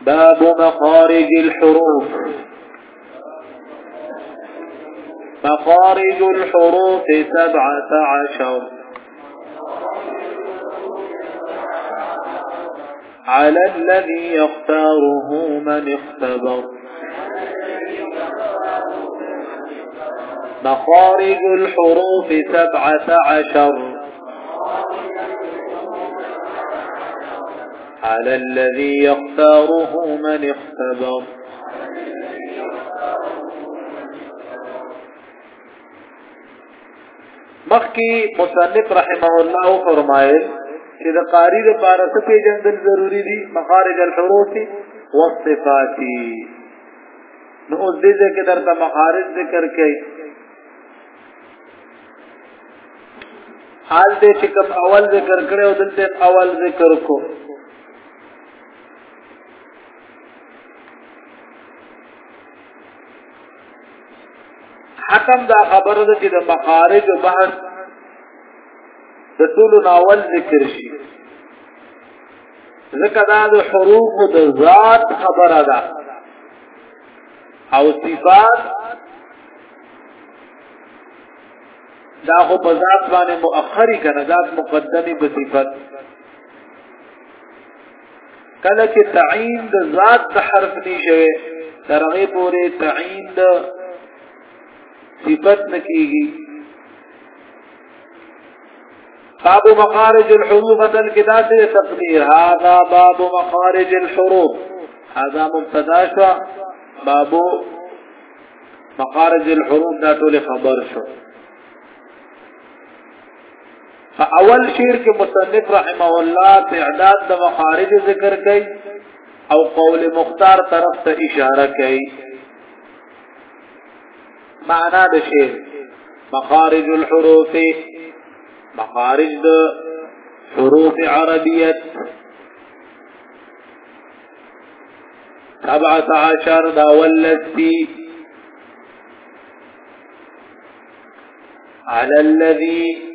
باب مخارج الحروف مخارج الحروف سبعة عشر على الذي يختاره من اختبر مخارج الحروف سبعة عشر على الذي يختاره من اختبر مخکې مصنف رحمه الله فرمایل چې د قاری د پاره څه پیژندل ضروری دي مخارج الحروف والصفات نو اوس دې ځکه درته مخارج ذکر کړي حال دې چې کوم اول ذکر کړي او دلته اول ذکر کو حکم دا خبره ده چې د مخارج او بحث د ټول ناول ذکر شي ځکه دا د حروف د ذات خبره ده او صفات دا خو په ذات باندې مؤخري کنه ذات مقدمي په صفت کله چې تعین د ذات د حرف نشوي ترغه پورې تعین د صفت نکېږي باب مخارج الحروف بدل کې دا څه تقدیر هاذا باب مخارج الحروف هاذا مبتدا شو باب مخارج الحروف دا ټول خبر شو فاول شعر کې مصنف رحمه الله تعداد د مخارج ذکر کړي او قول مختار طرف ته اشاره کړي معنا د شعر مخارج الحروف مخارج د حروف عربیت 17 دا ولسی على الذي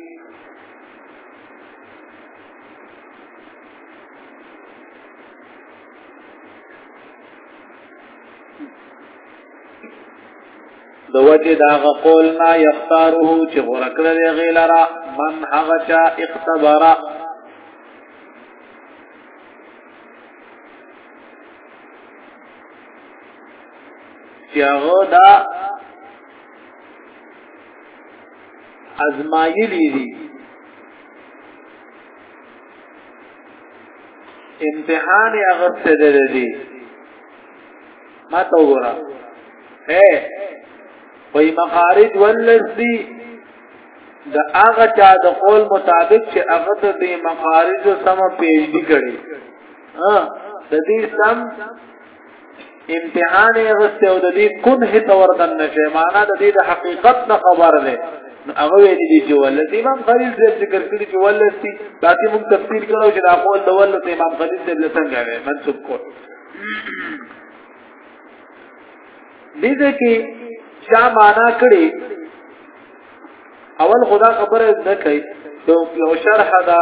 د وجه دا قول نه یختاره چې غره کړل غیلرا من هغه چا اختبر چې هغه دا ازمایلی دي امتحان هغه څه دی ما ته وګوره اے وای مخارج ولذي د هغه چا د قول مطابق چې هغه د دې مخارج سم پیژدي کړي ها د دې سم امتحان یې غوښته او د دې کون هیڅ وردن نشي معنا د دې د حقیقت نه خبر ده هغه ویل دي چې ولې امام خلیل دې ذکر کړی چې ولې سي باقي موږ تفسیر کړو چې دا قول د ولې امام خلیل دې څنګه منسوب کړو دې کې چا معنا کړي اول خدا خبره نه کوي یو یو شرح دا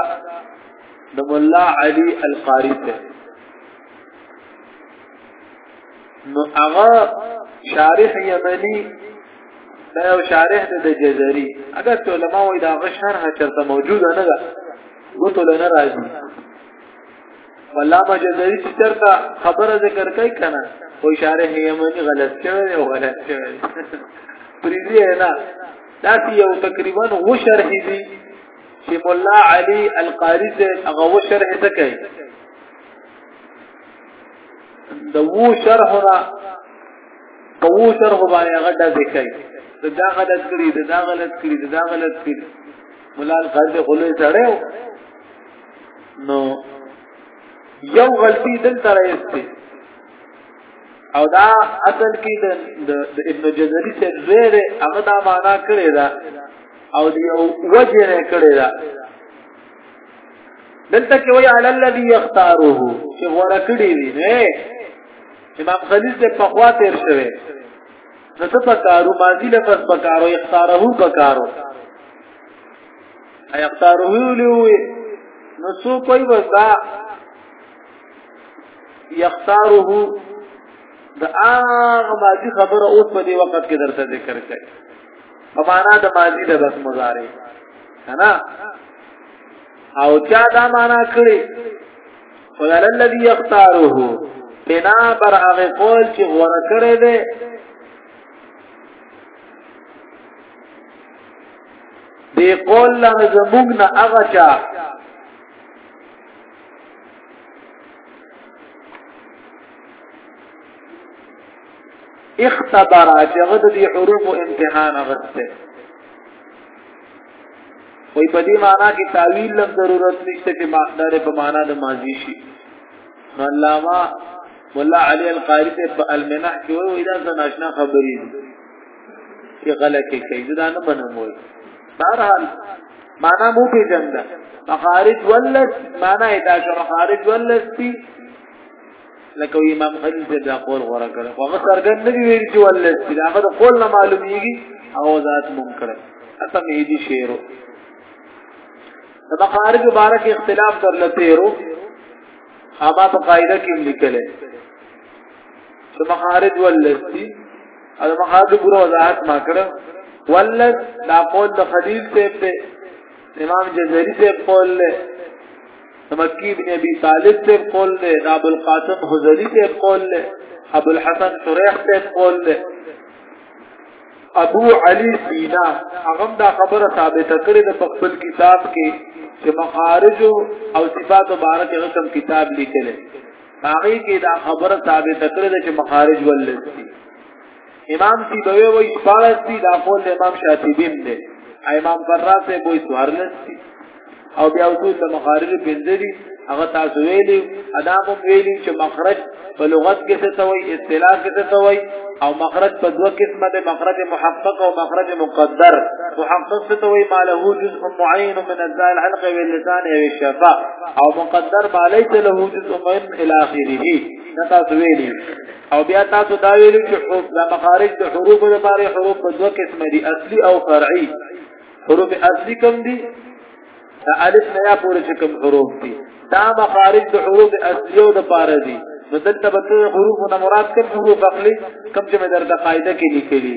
د مولا علي القاری ته نو هغه شارح یمنی دا یو شارح د جزري اگر ته علما وای دا غ شرح چرته موجوده نه ده وته لنه راځي علامه جزری چې چرته خبره ذکر کوي کنه او اشاره یمنی غلط شوی او غلط شوی پریزی نه دا یو تقریبا و شرح دی چې مولا علی القاری دې هغه و شرح ته کوي د وو شرح را کوو شرح باندې هغه د ذکر دا غلط کړی دا غلط کړی دا غلط کړی مولا القاری غلوې سره نو یو غلطی دلته راځي او دا اصل کې د ابن جزري څخه زیر هغه دا معنا کړی دا او دی یو وجه نه کړی دا دلته کې وی علی الذی یختاره چې غوړه کړی دی نه امام خلیل ته په خوا تیر شوی نو څه پکارو ماضی لفظ پکارو یختاره پکارو ايختاره لوي نو څو کوي وسا يختاره د هغه ماضي خبره اوس په دې وخت کې درته ذکر کړي په معنا د ماضي د بس مضارع کنه او چا دا معنا کړی ولل الذي يختاره بنا بر هغه قول چې غوړه کړی دی دی قول لنه زموږ نه هغه چا اختبر چې هغه د حروف امتحان غوښته وای په دې معنا کې تعویل لم ضرورت نشته چې مقدار په معنا د ماضی شي علامه مولا علی القاری په المنح کې وای دا زناشنا خبرې دي چې غلکه کوي دا نه منم وای بهرحال معنا مو په جنګ مخارج ولت معنا دا چې مخارج ولت دي لکه امام خلیل چې دا قول غوړه کړ خو هغه سرګن نه دی ویل چې ولت دي هغه قول نه معلومیږي او ذات منکر اته مې دي شعرو د مخارج مبارک اختلاف در لته ورو اما په قاعده کې لیکل د مخارج ولذ دي او د مخارج پورا وضاحت ما کړو ولذ دا قول د خلیل صاحب ته امام جزری صاحب قول له مکی ابن ابي طالب صاحب قول له ابو القاسم حزری صاحب قول له ابو الحسن شريح صاحب قول له ابو علي سینا هغه دا خبره ثابته کړې د خپل کتاب کې چې مخارج او صفات مبارک هغه کم کتاب لیکل هغه کې دا خبره ثابت کړل چې مخارج ولسی امام سی دوی وای پالس دی دا قول امام شاطبی هم دی امام فراس به وای سوارلس دی او بیا اصول د مخارج پنځه دي هغه تاسو ویلي ادم ویلي چې مخرج په لغت کې څه توي اصطلاح کې څه توي او مخرج په دوه قسمه ده مخرج محقق او مخرج مقدر محقق څه توي ما له جزء معين من الزال الحلق واللسان والشفاه او مقدر بالی چې له جزء من الى اخره دا تاسو ویلي او بیا تاسو دا ویلي چې حروف د مخارج د حروف لپاره حروف په دوه قسم دي اصلي او فرعي حروف اصلي کوم دي د الف نه یا پورې چې کوم حروف دي دا مخارج د حروف اصلي او د پاره دي نو دلته به حروف نه مراد کوم حروف اخلي کوم چې مې درته قاعده کې لیکلي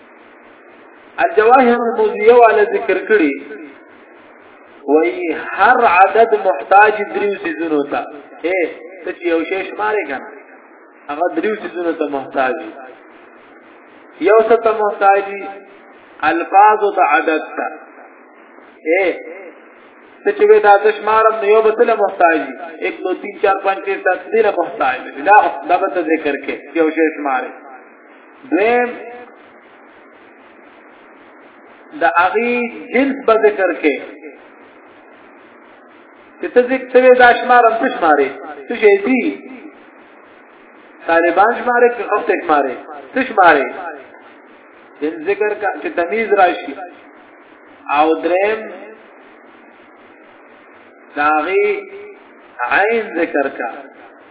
الجواهر الموضوعه والا ذکر کړي وای هر عدد محتاج دریو سيزونو ته اے ته یو شی شمارې کنه هغه دریو سيزونو ته محتاج یو څه ته محتاج الفاظ او عدد ته اے ته چې دا د شمارم نو یو بتله محتاج 1 2 3 4 5 6 7 دله محتاج دا دا به ذکر کې یو شی شمارې دویم د هغه جنس به ذکر کې چې ته ذکر څه دا شمار هم شمارې څه شي دي طالبان شمارې چې خپل تک مارې څه شمارې جن ذکر کا چې تمیز راشي او دریم داغي عین ذکر کا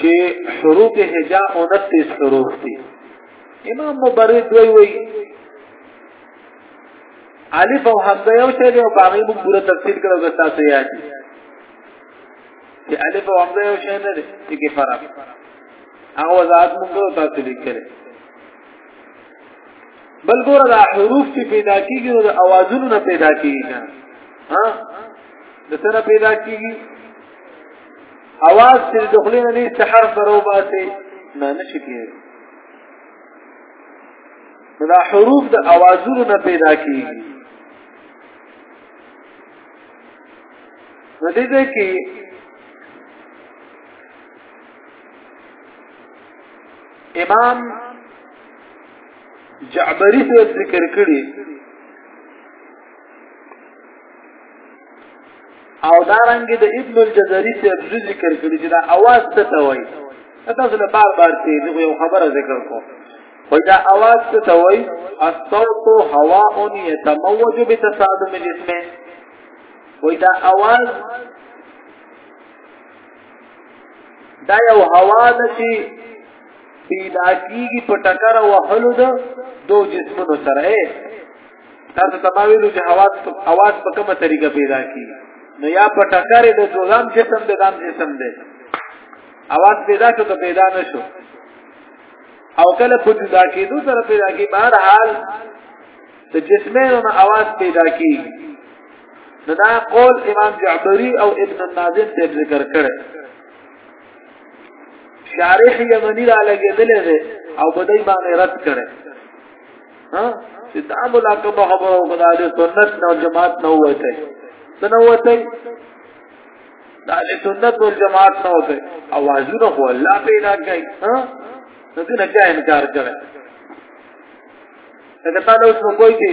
چې حروف هجا 29 حروف دي امام مبرد وی وی الف او حمزه یو شی دی او باغی موږ پوره تفصیل کړو که تاسو یاد دي چې الف او حمزه یو شی نه دی چې کې فرق هغه وضاحت موږ تاسو لیکل بل ګوره دا حروف چې پیدا کیږي نو د اوازونو نه پیدا کیږي کنه ها د څه نه پیدا کیږي اواز چې د خلې نه نه حرف درو باسي نه نشي کیږي دا حروف د اوازونو نه پیدا کیږي نو دې دې کې امام جعبری سے ذکر کړي او دارنګ د ابن الجزري سے ذکر کړي چې دا اواز څه ته وایي تاسو له بار بار ته یو خبره ذکر کوم وإذا أواز تتوي الصوت هواء يتموج بتصادم الاسم وإذا أواز دا یو هوا ده چې پیدا کیږي په ټکر او حلو ده دو جسمونو سره تاسو تماویلو چې حواس اواز په کومه طریقه پیدا کیږي نو یا په ټکر د دوزام جسم د دام جسم ده اواز پیدا شو ته پیدا نشو او کله په جدا کېدو سره پیدا کی بهر حال د جسمینو نه اواز پیدا کی نو دا قول امام جعبری او ابن الناظم ته ذکر کړي شارح یمنی را لګېدلې ده او په دې باندې رد کړي ها چې دا بلا کوم خبرو خدا دې سنت نو جماعت نه وته سنو وته دا دې سنت او جماعت نه وته اوازونه خو الله پیدا کوي ها نو دې نه انکار کړي دا په اوس نو کوی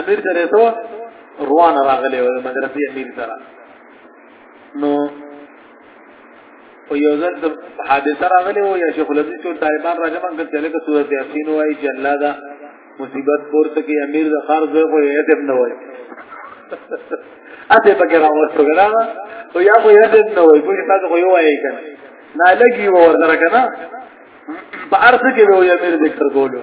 امیر درې ته روان راغلی و مدرسې امیر سره نو او یو ځل د حادثه راغلی و یا شیخ الحدیث ټول طالبان راځم ان کله لکه سورۃ یاسین وای جلا دا مصیبت پورته کې امیر د خار زوی خو یې دم نه وای اته پکې راوستو غلا او یا خو یې دم نه وای کوی تاسو خو یو وای کنه نه لګي و ورته کنه په ارث کې وای امیر ذکر کولو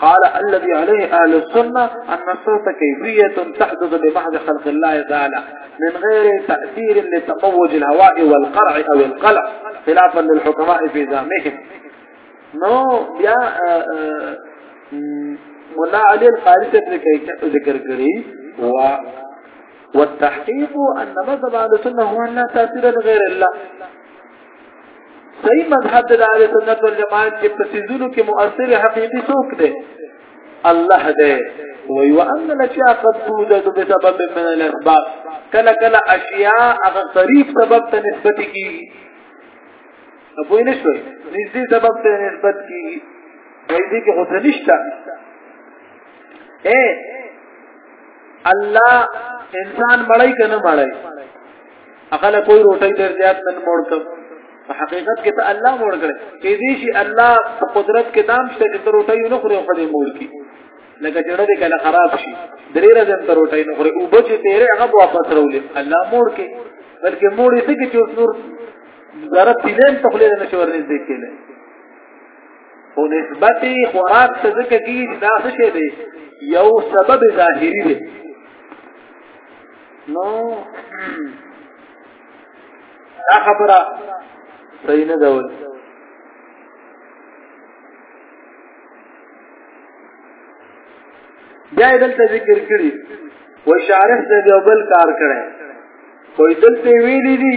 قال الذي عليه أهل السنة أن الصوت كيفية تحدث بمحض خلق الله تعالى من غير تأثير لتموج الهواء والقرع أو القلع خلافا للحكماء في زعمهم نو يا آه، ملا علي القاری ذكر كريم والتحقيق أن مذهب أهل السنة هو أن لا تأثير لغير الله صحیح مذهب د اهل سنت والجماعت کې په سيزونو کې مؤثر حقيقي څوک دی الله دی وی وان الاشیاء قد توجد بسبب من الاسباب کلا کلا اشیاء هغه قریب سبب ته نسبت کی ابو نشوي نږدې سبب ته نسبت کی دې کې خو نشته اے الله انسان مړی کنه مړی هغه له کوئی روټي ډېر زیات نن موړ کړ په حقیقت کې ته الله موړ کړ کې دې شي الله په قدرت کې دام شته چې تر روټي نه خوري خو دې موړ کی لکه چې ډېر کله خراب شي درې ورځې تر روټي نه خوري او بچ تیرې هغه واپس راولې الله موړ کې بلکې موړ یې څه کې چې نور ضرب پیلن په خلې نه شور نږدې کېلې او نسبت خوراک څه ځکه کیږي دا څه شی دی یو سبب ظاهری دی نو دا خبره صحیح نه ده ول بیا دلته ذکر کړی و شارح د یو بل کار کړي کوئی دلته ویلي دي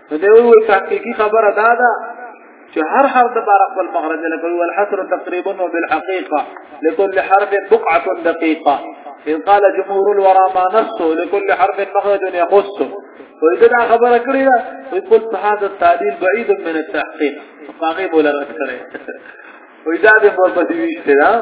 نو دی وویل تحقیقي خبره دا ده چې هر حرف د بار خپل مخرج لکه وی الحصر تقریبا وبالحقيقه لكل حرف بقعه دقيقه ان قال جمهور الورى ما نصه لكل حرف مخرج يخصه واذا دا خبره کړی دا ویل هذا التعديل بعيد من التحقيق هغه بوله رد کړی واذا به ورپسې ویشته